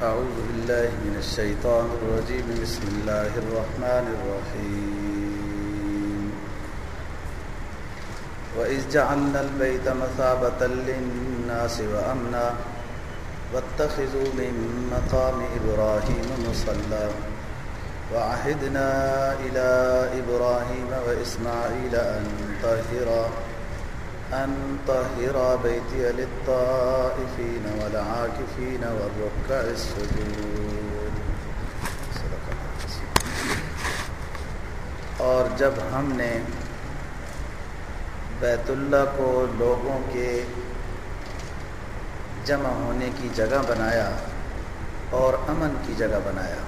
أعوذ بالله من الشيطان الرجيم. بسم الله الرحمن الرحيم. وإذ جعلنا البيت مثابة للناس وأمنا واتخذوا من مقام إبراهيم مصلى. وعهدنا إلى إبراهيم وإسماعيل أن طهرا. أن طهر بيتي للطائفين والعاكفين والركع السجود. صدق اور جب ہم نے بیت اللہ کو لوگوں کے جمع ہونے کی جگہ بنایا اور امن کی جگہ بنایا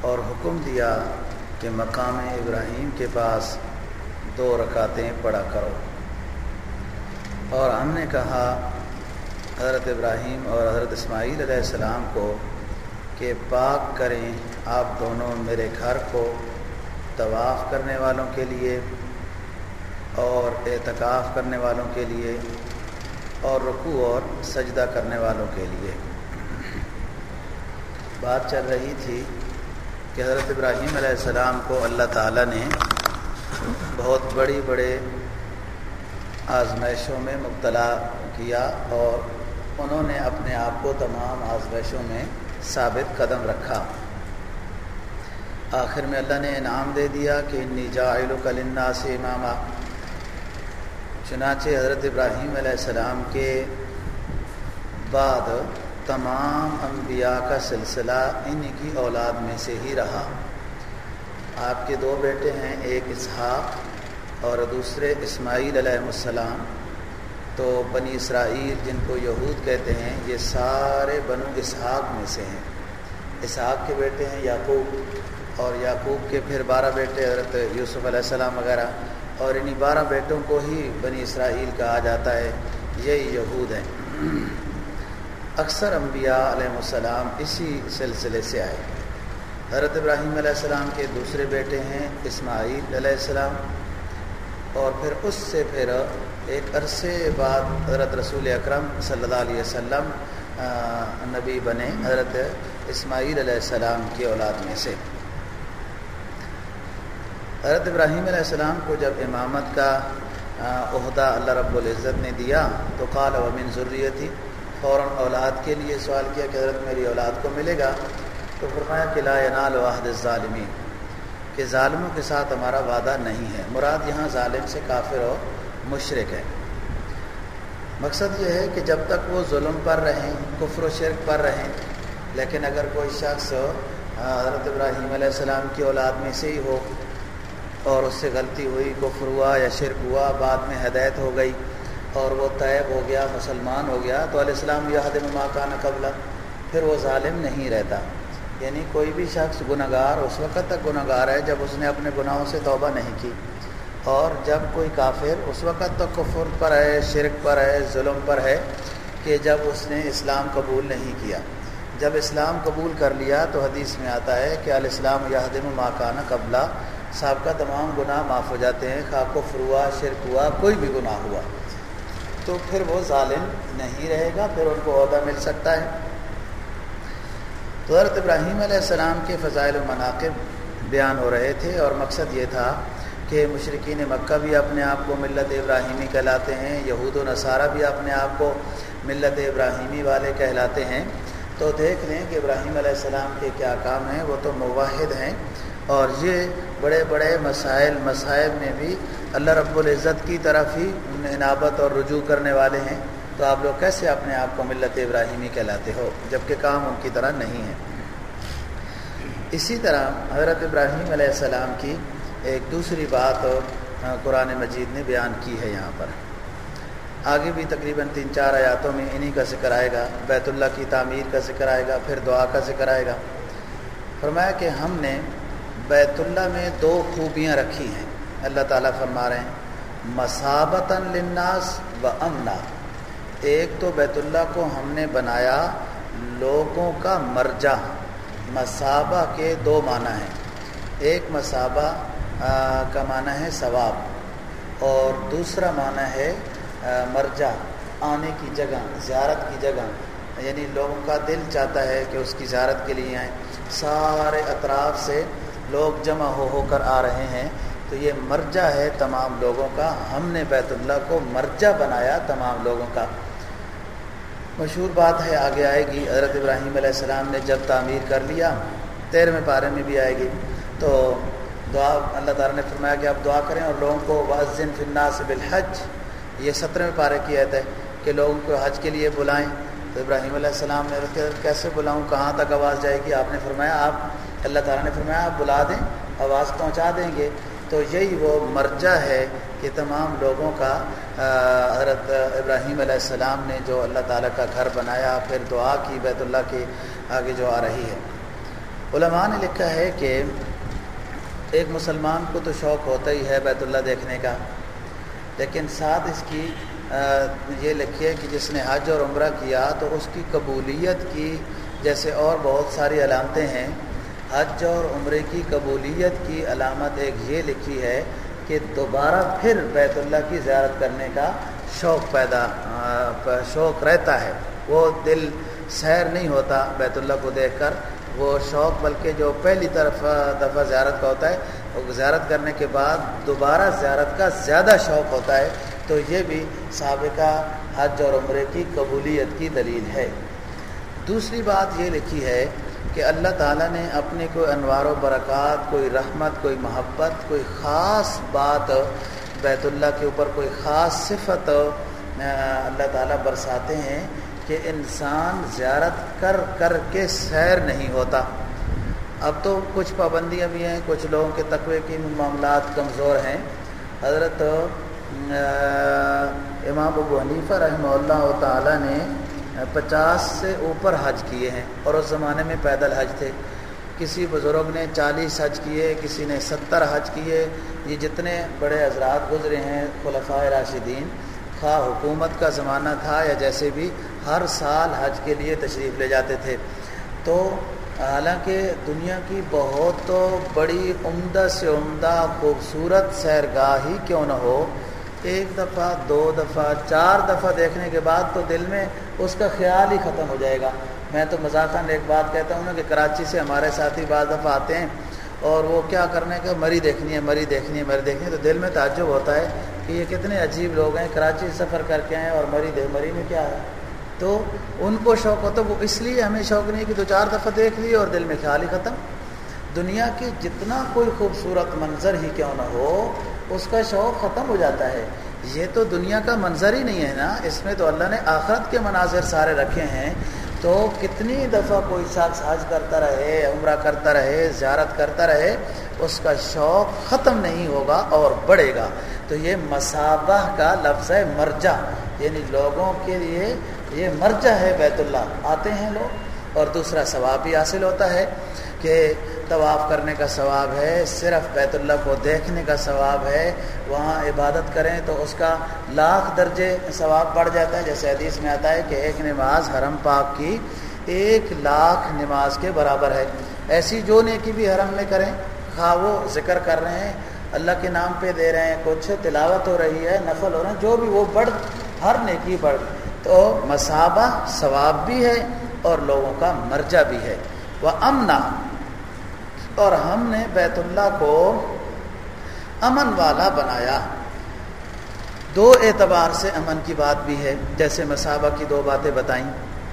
اور حکم دیا کہ مقام ابراہیم کے پاس دو رکعتیں پڑھا کرو۔ اور ہم نے کہا حضرت ابراہیم اور حضرت اسماعیل علیہ السلام کو کہ پاک کریں آپ دونوں میرے گھر کو طواف کرنے والوں کے لیے اور اعتکاف کرنے والوں کے لیے اور رکوع اور سجدہ کرنے والوں کے لیے۔ بات چل رہی تھی کہ حضرت ابراہیم علیہ السلام کو اللہ تعالیٰ نے بہت بڑی بڑے آزمائشوں میں مبتلا کیا اور انہوں نے اپنے آپ کو تمام آزمائشوں میں ثابت قدم رکھا۔ آخر میں اللہ نے انعام دے دیا کہ انی جاعل کلنا سے امامہ چنانچہ حضرت ابراہیم علیہ السلام کے بعد تمام انبیاء کا سلسلہ ان کی اولاد میں سے ہی رہا۔ آپ کے دو بیٹے ہیں، ایک اسحاق اور دوسرے اسماعیل علیہ السلام، تو بنی اسرائیل جن کو یہود کہتے ہیں، یہ سارے بنو اسحاق میں سے ہیں۔ اسحاق کے بیٹے ہیں یعقوب، اور یعقوب کے پھر بارہ بیٹے حضرت یوسف علیہ السلام وغیرہ، اور انہی بارہ بیٹوں کو ہی بنی اسرائیل کہا جاتا ہے۔ یہی یہود ہیں۔ اکثر انبیاء علیہ السلام اسی سلسلے سے آئے۔ حضرت ابراہیم علیہ السلام کے دوسرے بیٹے ہیں اسماعیل علیہ السلام اور پھر اس سے پھر ایک عرصے بعد حضرت رسول اکرم صلی اللہ علیہ وسلم نبی بنے حضرت اسماعیل علیہ السلام کی اولاد میں سے۔ حضرت ابراہیم علیہ السلام کو جب امامت کا عہدہ اللہ رب العزت نے دیا تو قال ومن ضروریتی فوراً اولاد کے لیے سوال کیا کہ حضرت میری اولاد کو ملے گا؟ تو فرمایا کہ لا ینال واحد الظالمین۔ کہ ظالموں کے ساتھ ہمارا وعدہ نہیں ہے۔ مراد یہاں ظالم سے کافر اور مشرق ہے۔ مقصد یہ ہے کہ جب تک وہ ظلم پر رہیں، کفر و شرک پر رہیں، لیکن اگر کوئی شخص حضرت ابراہیم علیہ السلام کی اولاد میں سے ہی ہو اور اس سے غلطی ہوئی، کفر ہوا یا شرک ہوا، بعد میں ہدایت ہو گئی اور وہ طیب ہو گیا، مسلمان ہو گیا، تو علیہ السلام یہ حدم ماکان قبلہ، پھر وہ ظالم نہیں رہتا۔ یعنی کوئی بھی شخص گناہ گار اس وقت تک گناہ گار ہے جب اس نے اپنے گناہوں سے توبہ نہیں کی۔ اور جب کوئی کافر اس وقت تک کفر پر ہے، شرک پر ہے، ظلم پر ہے کہ جب اس نے اسلام قبول نہیں کیا۔ جب اسلام قبول کر لیا تو حدیث میں آتا ہے کہ علیہ السلام یادم ماکانہ قبلہ صاحب کا تمام گناہ معاف ہو جاتے ہیں، خواہ کفر ہوا، شرک ہوا، کوئی بھی گناہ ہوا۔ تو پھر وہ ظالم نہیں رہے گا، پھر ان کو عہدہ مل سکتا ہے۔ تو حضرت ابراہیم علیہ السلام کے فضائل و مناقب بیان ہو رہے تھے اور مقصد یہ تھا کہ مشرقین مکہ بھی اپنے آپ کو ملت ابراہیمی کہلاتے ہیں، یہود و نصارہ بھی اپنے آپ کو ملت ابراہیمی والے کہلاتے ہیں۔ تو دیکھ لیں کہ ابراہیم علیہ السلام کے کیا کام ہیں، وہ تو مواحد ہیں۔ اور یہ بڑے بڑے مسائل مصائب میں بھی اللہ رب العزت کی طرف ہی انابت اور رجوع کرنے والے ہیں۔ تو آپ لوگ کیسے اپنے آپ کو ملت ابراہیمی کہلاتے ہو جبکہ کام ان کی طرح نہیں ہے؟ اسی طرح حضرت ابراہیم علیہ السلام کی ایک دوسری بات قرآن مجید نے بیان کی ہے یہاں پر۔ آگے بھی تقریباً تین چار آیاتوں میں انہی کا ذکر آئے گا، بیت اللہ کی تعمیر کا ذکر آئے گا، پھر دعا کا ذکر آئے گا۔ فرمایا کہ ہم نے بیت اللہ میں دو خوبیاں رکھی ہیں۔ اللہ تعالیٰ فرما رہے ہیں مسابتاً للناس و امنا۔ ایک تو بیت اللہ کو ہم نے بنایا لوگوں کا مرجع مسابہ کے دو معنی ہیں۔ ایک مسابہ کا معنی ہے ثواب، اور دوسرا معنی ہے مرجع، آنے کی جگہ، زیارت کی جگہ۔ یعنی لوگوں کا دل چاہتا ہے کہ اس کی زیارت کے لیے آئیں۔ سارے اطراف سے لوگ جمع ہو ہو کر آ رہے ہیں۔ تو یہ مرجع ہے تمام لوگوں کا۔ ہم نے بیت اللہ کو مرجع بنایا تمام لوگوں کا۔ مشہور بات ہے، آگے آئے گی۔ حضرت ابراہیم علیہ السلام نے جب تعمیر کر لیا، تیرہویں پارے میں بھی آئے گی۔ تو دعا، اللہ تعالیٰ نے فرمایا کہ آپ دعا کریں اور لوگوں کو واضح فناس بالحج۔ یہ سترہویں پارے کی عید ہے کہ لوگوں کو حج کے لیے بلائیں۔ تو ابراہیم علیہ السلام نے کیسے بلاؤں، کہاں تک آواز جائے گی؟ آپ نے فرمایا، آپ، اللہ تعالیٰ نے فرمایا، آپ بلا دیں، آواز پہنچا دیں گے۔ تو یہی وہ مرجع ہے کہ تمام لوگوں کا حضرت ابراہیم علیہ السلام نے جو اللہ تعالیٰ کا گھر بنایا، پھر دعا کی، بیت اللہ کے آگے جو آ رہی ہے۔ علماء نے لکھا ہے کہ ایک مسلمان کو تو شوق ہوتا ہی ہے بیت اللہ دیکھنے کا، لیکن ساتھ اس کی یہ لکھیے کہ جس نے حج اور عمرہ کیا تو اس کی قبولیت کی، جیسے اور بہت ساری علامتیں ہیں حج اور عمرے کی قبولیت کی علامت ایک یہ لکھی ہے کہ دوبارہ پھر بیت اللہ کی زیارت کرنے کا شوق پیدا شوق رہتا ہے۔ وہ دل سیر نہیں ہوتا بیت اللہ کو دیکھ کر۔ وہ شوق بلکہ جو پہلی طرف دفعہ زیارت کا ہوتا ہے، وہ زیارت کرنے کے بعد دوبارہ زیارت کا زیادہ شوق ہوتا ہے۔ تو یہ بھی سابقہ حج اور عمرے کی قبولیت کی دلیل ہے۔ دوسری بات یہ لکھی ہے کہ اللہ تعالیٰ نے اپنے کوئی انوار و برکات، کوئی رحمت، کوئی محبت، کوئی خاص بات بیت اللہ کے اوپر، کوئی خاص صفت اللہ تعالیٰ برساتے ہیں کہ انسان زیارت کر کر کے سیر نہیں ہوتا۔ اب تو کچھ پابندیاں بھی ہیں، کچھ لوگوں کے تقوی کی معاملات کمزور ہیں۔ حضرت امام ابو حنیفہ رحمہ اللہ تعالیٰ نے پچاس سے اوپر حج کیے ہیں اور اس زمانے میں پیدل حج تھے۔ کسی بزرگ نے چالیس حج کیے، کسی نے ستر حج کیے۔ یہ جتنے بڑے حضرات گزرے ہیں خلفۂ راشدین، خواہ حکومت کا زمانہ تھا یا جیسے بھی، ہر سال حج کے لیے تشریف لے جاتے تھے۔ تو حالانکہ دنیا کی بہت بڑی عمدہ سے عمدہ خوبصورت سیرگاہ ہی کیوں نہ ہو، ایک دفعہ، دو دفعہ، چار دفعہ دیکھنے کے بعد تو دل میں اس کا خیال ہی ختم ہو جائے گا۔ میں تو مذاکر ایک بات کہتا ہوں نا کہ کراچی سے ہمارے ساتھی بعض دفعہ آتے ہیں اور وہ کیا کرنے کا مری دیکھنی ہے، مری دیکھنی ہے، مری دیکھنی ہے۔ تو دل میں تعجب ہوتا ہے کہ یہ کتنے عجیب لوگ ہیں، کراچی سفر کر کے آئے اور مری دے، مری میں کیا ہے؟ تو ان کو شوق ہوتا، وہ اس لیے ہمیں شوق نہیں کہ دو چار دفعہ دیکھ لی اور دل میں خیال ہی ختم۔ دنیا کی جتنا کوئی خوبصورت منظر ہی کیوں نہ ہو، اس کا شوق ختم ہو جاتا ہے۔ یہ تو دنیا کا منظر ہی نہیں ہے نا، اس میں تو اللہ نے آخرت کے مناظر سارے رکھے ہیں۔ تو کتنی دفعہ کوئی شخص حج کرتا رہے، عمرہ کرتا رہے، زیارت کرتا رہے، اس کا شوق ختم نہیں ہوگا اور بڑھے گا۔ تو یہ مسابہ کا لفظ ہے مرجع۔ یعنی لوگوں کے لیے یہ مرجع ہے بیت اللہ۔ آتے ہیں لوگ اور دوسرا ثواب بھی حاصل ہوتا ہے کہ طواف کرنے کا ثواب ہے، صرف بیت اللہ کو دیکھنے کا ثواب ہے، وہاں عبادت کریں تو اس کا لاکھ درجے ثواب بڑھ جاتا ہے۔ جیسے حدیث میں آتا ہے کہ ایک نماز حرم پاک کی ایک لاکھ نماز کے برابر ہے۔ ایسی جو نیکی بھی حرم میں کریں، خواہ وہ ذکر کر رہے ہیں، اللہ کے نام پہ دے رہے ہیں، کچھ تلاوت ہو رہی ہے، نفل ہو رہے ہیں، جو بھی وہ بڑھ، ہر نیکی بڑھ۔ تو مسابہ ثواب بھی ہے اور لوگوں کا مرجع بھی ہے۔ وہ امنا اور ہم نے بیت اللہ کو امن والا بنایا۔ دو اعتبار سے امن کی بات بھی ہے، جیسے مسابہ کی دو باتیں بتائیں۔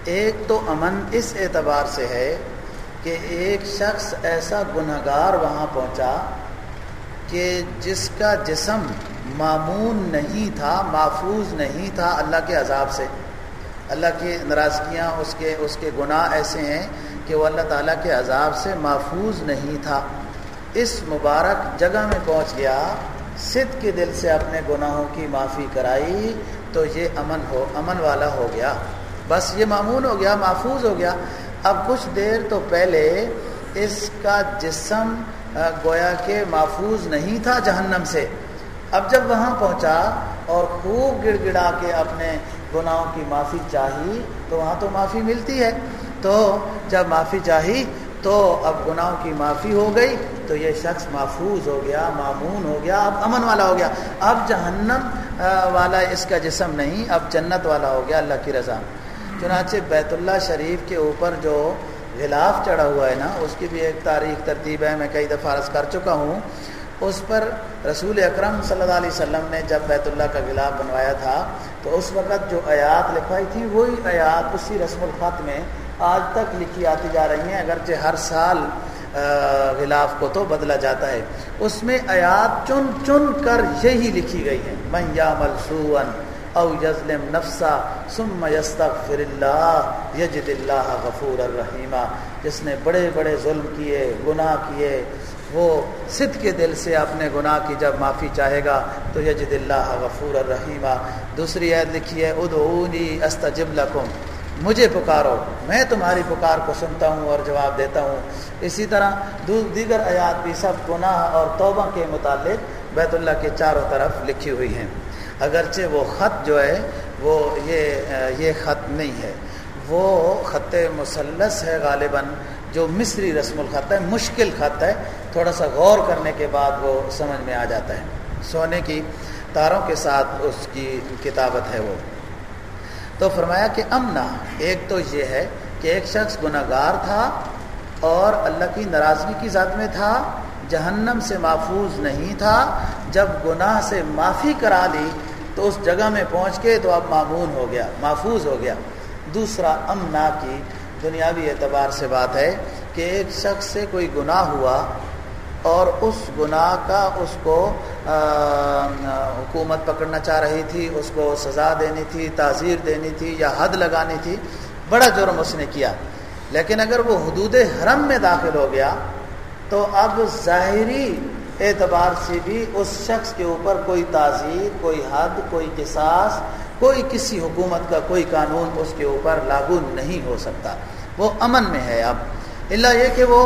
ایک تو امن اس اعتبار سے ہے کہ ایک شخص ایسا گناہ گار وہاں پہنچا کہ جس کا جسم معمون نہیں تھا، محفوظ نہیں تھا اللہ کے عذاب سے۔ اللہ کی ناراضگیاں، اس کے اس کے گناہ ایسے ہیں کہ وہ اللہ تعالیٰ کے عذاب سے محفوظ نہیں تھا۔ اس مبارک جگہ میں پہنچ گیا صد کے دل سے اپنے گناہوں کی معافی کرائی، تو یہ امن ہو، امن والا ہو گیا۔ بس یہ معمول ہو گیا، محفوظ ہو گیا۔ اب کچھ دیر تو پہلے اس کا جسم گویا کہ محفوظ نہیں تھا جہنم سے۔ اب جب وہاں پہنچا اور خوب گڑ گڑا کے اپنے گناہوں کی معافی چاہی، تو وہاں تو معافی ملتی ہے۔ تو جب معافی چاہی تو اب گناہوں کی معافی ہو گئی تو یہ شخص محفوظ ہو گیا معمون ہو گیا، اب امن والا ہو گیا۔ اب جہنم والا اس کا جسم نہیں، اب جنت والا ہو گیا اللہ کی رضا۔ چنانچہ بیت اللہ شریف کے اوپر جو غلاف چڑھا ہوا ہے نا، اس کی بھی ایک تاریخ ترتیب ہے، میں کئی دفعہ عرض کر چکا ہوں۔ اس پر رسول اکرم صلی اللہ علیہ وسلم نے جب بیت اللہ کا غلاف بنوایا تھا تو اس وقت جو آیات لکھوائی تھی، وہی آیات اسی رسم الخط میں آج تک لکھی آتی جا رہی ہیں، اگرچہ ہر سال غلاف کو تو بدلا جاتا ہے۔ اس میں آیات چن چن کر یہی لکھی گئی ہیں۔ میں یا ملسون او یزلم نفسا سم یستغفر اللہ یجد اللہ غفور الرحیمہ جس نے بڑے بڑے ظلم کیے، گناہ کیے وہ صد کے دل سے اپنے گناہ کی جب معافی چاہے گا، تو یجد اللہ غفور الرحیمہ دوسری عید لکھی ہے، ادعونی استجب لکم۔ مجھے پکارو، میں تمہاری پکار کو سنتا ہوں اور جواب دیتا ہوں۔ اسی طرح دیگر آیات بھی سب گناہ اور توبہ کے متعلق بیت اللہ کے چاروں طرف لکھی ہوئی ہیں۔ اگرچہ وہ خط جو ہے، وہ یہ یہ خط نہیں ہے۔ وہ خط مثلث ہے غالباً، جو مصری رسم الخط ہے، مشکل خط ہے۔ تھوڑا سا غور کرنے کے بعد وہ سمجھ میں آ جاتا ہے۔ سونے کی تاروں کے ساتھ اس کی کتابت ہے وہ۔ تو فرمایا کہ امنا، ایک تو یہ ہے کہ ایک شخص گناہ گار تھا اور اللہ کی ناراضگی کی ذات میں تھا، جہنم سے محفوظ نہیں تھا۔ جب گناہ سے معافی کرا لی تو اس جگہ میں پہنچ کے تو اب معمون ہو گیا، محفوظ ہو گیا۔ دوسرا، امنا کی دنیاوی اعتبار سے بات ہے کہ ایک شخص سے کوئی گناہ ہوا اور اس گناہ کا اس کو حکومت پکڑنا چاہ رہی تھی، اس کو سزا دینی تھی تعزیر دینی تھی یا حد لگانی تھی، بڑا جرم اس نے کیا۔ لیکن اگر وہ حدود حرم میں داخل ہو گیا، تو اب ظاہری اعتبار سے بھی اس شخص کے اوپر کوئی تعزیر کوئی حد، کوئی قصاص، کوئی کسی حکومت کا کوئی قانون اس کے اوپر لاگو نہیں ہو سکتا۔ وہ امن میں ہے اب۔ اللہ یہ کہ وہ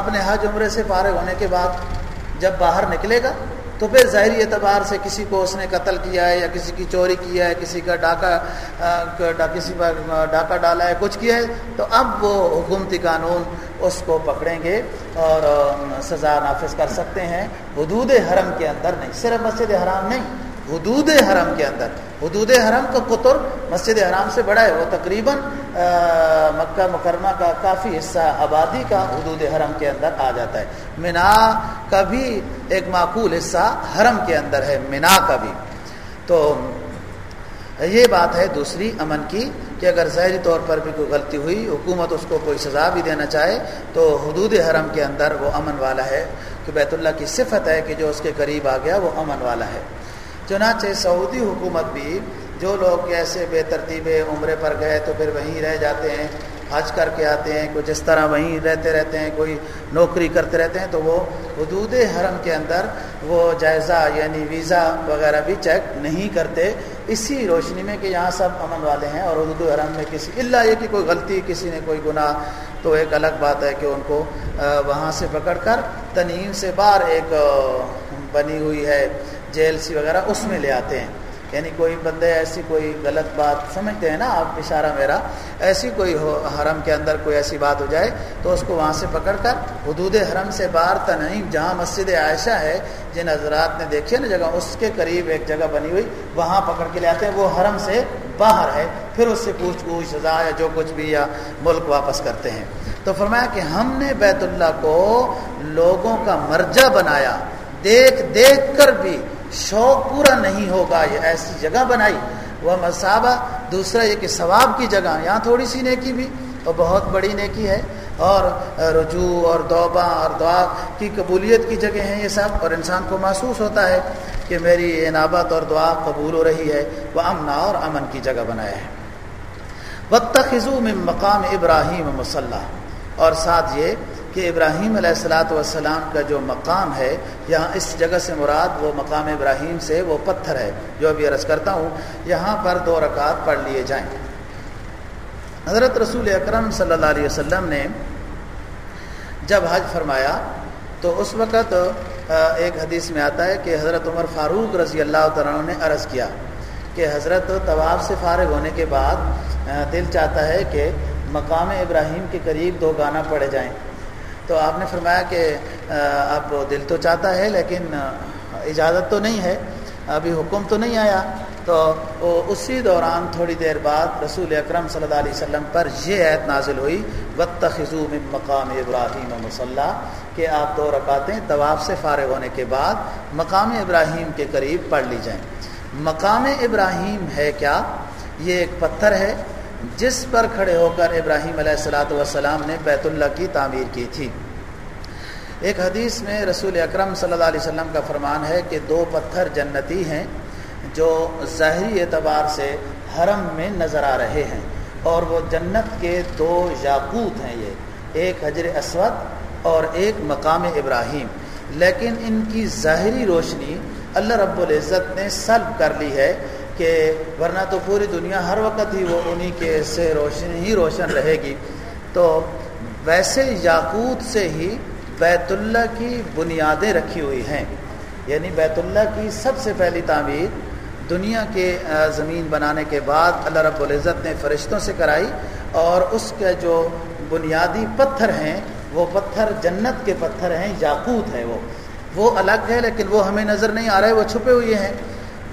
اپنے حج عمرے سے فارغ ہونے کے بعد جب باہر نکلے گا، تو پھر ظاہری اعتبار سے کسی کو اس نے قتل کیا ہے یا کسی کی چوری کیا ہے، کسی کا ڈاکہ کسی پر ڈاکہ ڈالا ہے، کچھ کیا ہے، تو اب وہ حکومتی قانون اس کو پکڑیں گے اور سزا نافذ کر سکتے ہیں، حدود حرم کے اندر نہیں، صرف مسجد حرام نہیں حدود حرم کے اندر۔ حدود حرم کا قطر مسجد حرام سے بڑا ہے، وہ تقریباً مکہ مکرمہ کا کافی حصہ آبادی کا حدود حرم کے اندر آ جاتا ہے۔ منا کا بھی ایک معقول حصہ حرم کے اندر ہے منا کا بھی۔ تو یہ بات ہے دوسری امن کی کہ اگر ظاہری طور پر بھی کوئی غلطی ہوئی، حکومت اس کو کوئی سزا بھی دینا چاہے، تو حدود حرم کے اندر وہ امن والا ہے۔ کہ بیت اللہ کی صفت ہے کہ جو اس کے قریب آ گیا، وہ امن والا ہے۔ چنانچہ سعودی حکومت بھی جو لوگ ایسے بے ترتیب عمرے پر گئے تو پھر وہیں رہ جاتے ہیں، حج کر کے آتے ہیں کوئی جس طرح وہیں رہتے رہتے ہیں، کوئی نوکری کرتے رہتے ہیں، تو وہ حدود حرم کے اندر وہ جائزہ یعنی ویزا وغیرہ بھی چیک نہیں کرتے۔ اسی روشنی میں کہ یہاں سب امن والے ہیں اور حدود حرم میں کسی اللہ یہ کہ کوئی غلطی، کسی نے کوئی گناہ، تو ایک الگ بات ہے کہ ان کو وہاں سے پکڑ کر تنیم سے باہر ایک بنی ہوئی ہے۔ جیل سی وغیرہ اس میں لے آتے ہیں۔ یعنی کوئی بندے ایسی کوئی غلط بات سمجھتے ہیں نا، آپ اشارہ میرا، ایسی کوئی ہو، حرم کے اندر کوئی ایسی بات ہو جائے تو اس کو وہاں سے پکڑ کر حدود حرم سے باہر تنعیم جہاں مسجد عائشہ ہے، جن حضرات نے دیکھے نا جگہ، اس کے قریب ایک جگہ بنی ہوئی، وہاں پکڑ کے لے آتے ہیں، وہ حرم سے باہر ہے، پھر اس سے پوچھ پوچھ سزا یا جو کچھ بھی یا ملک واپس کرتے ہیں۔ تو فرمایا کہ ہم نے بیت اللہ کو لوگوں کا مرجع بنایا، دیکھ دیکھ کر بھی شوق پورا نہیں ہوگا، یہ ایسی جگہ بنائی۔ وہ مسابہ دوسرا یہ کہ ثواب کی جگہ، یہاں تھوڑی سی نیکی بھی اور بہت بڑی نیکی ہے۔ اور رجوع اور دوبا اور دعا کی قبولیت کی جگہ ہیں یہ سب، اور انسان کو محسوس ہوتا ہے کہ میری عنابت اور دعا قبول ہو رہی ہے، وہ امنا اور امن کی جگہ بنایا ہے بطخو میں مقام ابراہیم مسلح اور ساتھ یہ کہ ابراہیم علیہ السلاۃ والسلام کا جو مقام ہے، یہاں اس جگہ سے مراد وہ مقام ابراہیم سے وہ پتھر ہے، جو ابھی عرض کرتا ہوں، یہاں پر دو رکعت پڑھ لیے جائیں۔ حضرت رسول اکرم صلی اللہ علیہ وسلم نے جب حج فرمایا، تو اس وقت ایک حدیث میں آتا ہے کہ حضرت عمر فاروق رضی اللہ تعالیٰ نے عرض کیا کہ حضرت طواف سے فارغ ہونے کے بعد دل چاہتا ہے کہ مقام ابراہیم کے قریب دو گانا پڑے جائیں۔ تو آپ نے فرمایا کہ اب دل تو چاہتا ہے لیکن اجازت تو نہیں ہے۔ ابھی حکم تو نہیں آیا۔ تو اسی دوران تھوڑی دیر بعد رسول اکرم صلی اللہ علیہ وسلم پر یہ عید نازل ہوئی۔ وط خضو مقام ابراہیم مسلح کہ آپ دو رکعتیں طواف سے فارغ ہونے کے بعد مقام ابراہیم کے قریب پڑھ لی جائیں۔ مقام ابراہیم ہے کیا؟ یہ ایک پتھر ہے۔ جس پر کھڑے ہو کر ابراہیم علیہ السلاۃ والسلام نے بیت اللہ کی تعمیر کی تھی۔ ایک حدیث میں رسول اکرم صلی اللہ علیہ وسلم کا فرمان ہے کہ دو پتھر جنتی ہیں جو ظاہری اعتبار سے حرم میں نظر آ رہے ہیں اور وہ جنت کے دو یاقوت ہیں یہ، ایک حجر اسود اور ایک مقام ابراہیم۔ لیکن ان کی ظاہری روشنی اللہ رب العزت نے سلب کر لی ہے کہ ورنہ تو پوری دنیا ہر وقت ہی وہ انہی کے سے روشن ہی روشن رہے گی۔ تو ویسے یاقوت سے ہی بیت اللہ کی بنیادیں رکھی ہوئی ہیں۔ یعنی بیت اللہ کی سب سے پہلی تعمیر دنیا کے زمین بنانے کے بعد اللہ رب العزت نے فرشتوں سے کرائی اور اس کے جو بنیادی پتھر ہیں، وہ پتھر جنت کے پتھر ہیں، یاقوت ہے وہ۔ وہ الگ ہے لیکن وہ ہمیں نظر نہیں آ رہے، وہ چھپے ہوئے ہیں۔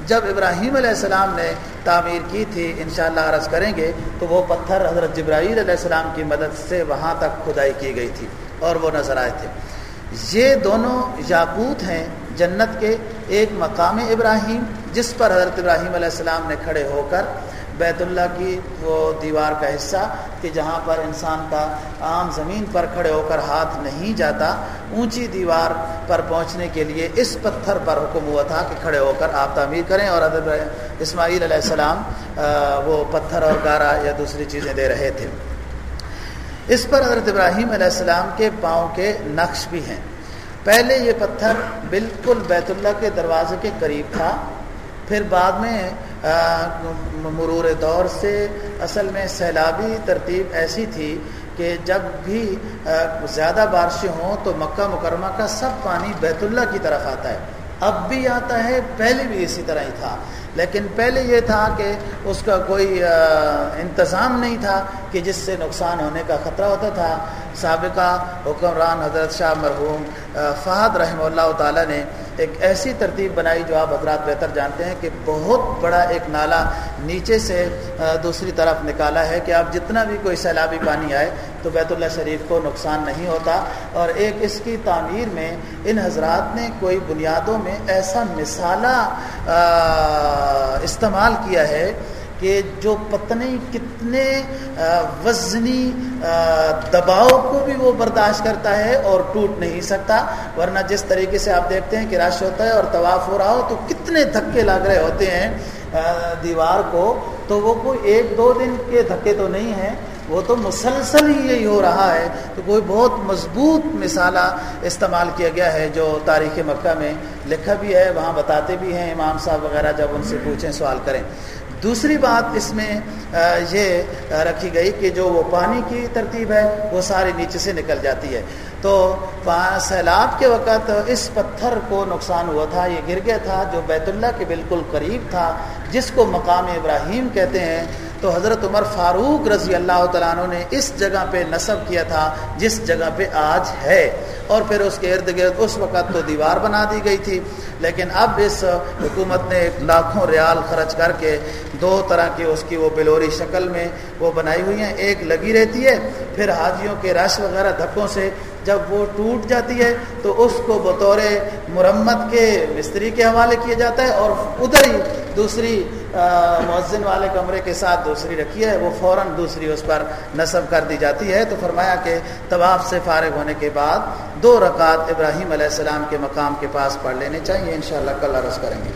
جب ابراہیم علیہ السلام نے تعمیر کی تھی، انشاءاللہ عرض کریں گے، تو وہ پتھر حضرت جبرائیل علیہ السلام کی مدد سے وہاں تک کھدائی کی گئی تھی اور وہ نظر آئے تھے۔ یہ دونوں یاقوت ہیں جنت کے ایک مقام ابراہیم، جس پر حضرت ابراہیم علیہ السلام نے کھڑے ہو کر بیت اللہ کی وہ دیوار کا حصہ کہ جہاں پر انسان کا عام زمین پر کھڑے ہو کر ہاتھ نہیں جاتا، اونچی دیوار پر پہنچنے کے لیے اس پتھر پر حکم ہوا تھا کہ کھڑے ہو کر آپ تعمیر کریں اور حضرت اسماعیل علیہ السلام وہ پتھر اور گارا یا دوسری چیزیں دے رہے تھے۔ اس پر حضرت ابراہیم علیہ السلام کے پاؤں کے نقش بھی ہیں۔ پہلے یہ پتھر بالکل بیت اللہ کے دروازے کے قریب تھا۔ پھر بعد میں مرور دور سے اصل میں سیلابی ترتیب ایسی تھی کہ جب بھی زیادہ بارشیں ہوں تو مکہ مکرمہ کا سب پانی بیت اللہ کی طرف آتا ہے۔ اب بھی آتا ہے، پہلے بھی اسی طرح ہی تھا۔ لیکن پہلے یہ تھا کہ اس کا کوئی انتظام نہیں تھا کہ جس سے نقصان ہونے کا خطرہ ہوتا تھا۔ سابقہ حکمران حضرت شاہ مرحوم فہد رحمہ اللہ تعالیٰ نے ایک ایسی ترتیب بنائی جو آپ حضرات بہتر جانتے ہیں کہ بہت بڑا ایک نالا نیچے سے دوسری طرف نکالا ہے کہ آپ جتنا بھی کوئی سیلابی پانی آئے تو بیت اللہ شریف کو نقصان نہیں ہوتا اور ایک اس کی تعمیر میں ان حضرات نے کوئی بنیادوں میں ایسا مثالہ استعمال کیا ہے کہ جو پتنی کتنے وزنی دباؤ کو بھی وہ برداشت کرتا ہے اور ٹوٹ نہیں سکتا۔ ورنہ جس طریقے سے آپ دیکھتے ہیں کہ رش ہوتا ہے اور طواف ہو رہا ہو تو کتنے دھکے لگ رہے ہوتے ہیں دیوار کو۔ تو وہ کوئی ایک دو دن کے دھکے تو نہیں ہیں، وہ تو مسلسل ہی یہی ہو رہا ہے۔ تو کوئی بہت مضبوط مثالہ استعمال کیا گیا ہے جو تاریخ مکہ میں لکھا بھی ہے، وہاں بتاتے بھی ہیں امام صاحب وغیرہ جب ان سے پوچھیں سوال کریں۔ دوسری بات اس میں یہ رکھی گئی کہ جو وہ پانی کی ترتیب ہے، وہ ساری نیچے سے نکل جاتی ہے۔ تو سیلاب کے وقت اس پتھر کو نقصان ہوا تھا، یہ گر گیا تھا جو بیت اللہ کے بالکل قریب تھا، جس کو مقام ابراہیم کہتے ہیں۔ تو حضرت عمر فاروق رضی اللہ تعالیٰ عنہ نے اس جگہ پہ نصب کیا تھا، جس جگہ پہ آج ہے۔ اور پھر اس کے ارد گرد اس وقت تو دیوار بنا دی گئی تھی۔ لیکن اب اس حکومت نے لاکھوں ریال خرچ کر کے دو طرح کی اس کی وہ بلوری شکل میں وہ بنائی ہوئی ہیں۔ ایک لگی رہتی ہے، پھر حاجیوں کے رش وغیرہ دھکوں سے جب وہ ٹوٹ جاتی ہے تو اس کو بطور مرمت کے مستری کے حوالے کیا جاتا ہے اور ادھر ہی دوسری مؤذن والے کمرے کے ساتھ دوسری رکھی ہے، وہ فوراً دوسری اس پر نصب کر دی جاتی ہے۔ تو فرمایا کہ طواف سے فارغ ہونے کے بعد دو رکعت ابراہیم علیہ السلام کے مقام کے پاس پڑھ لینے چاہیے، انشاءاللہ کل عرض کریں گے۔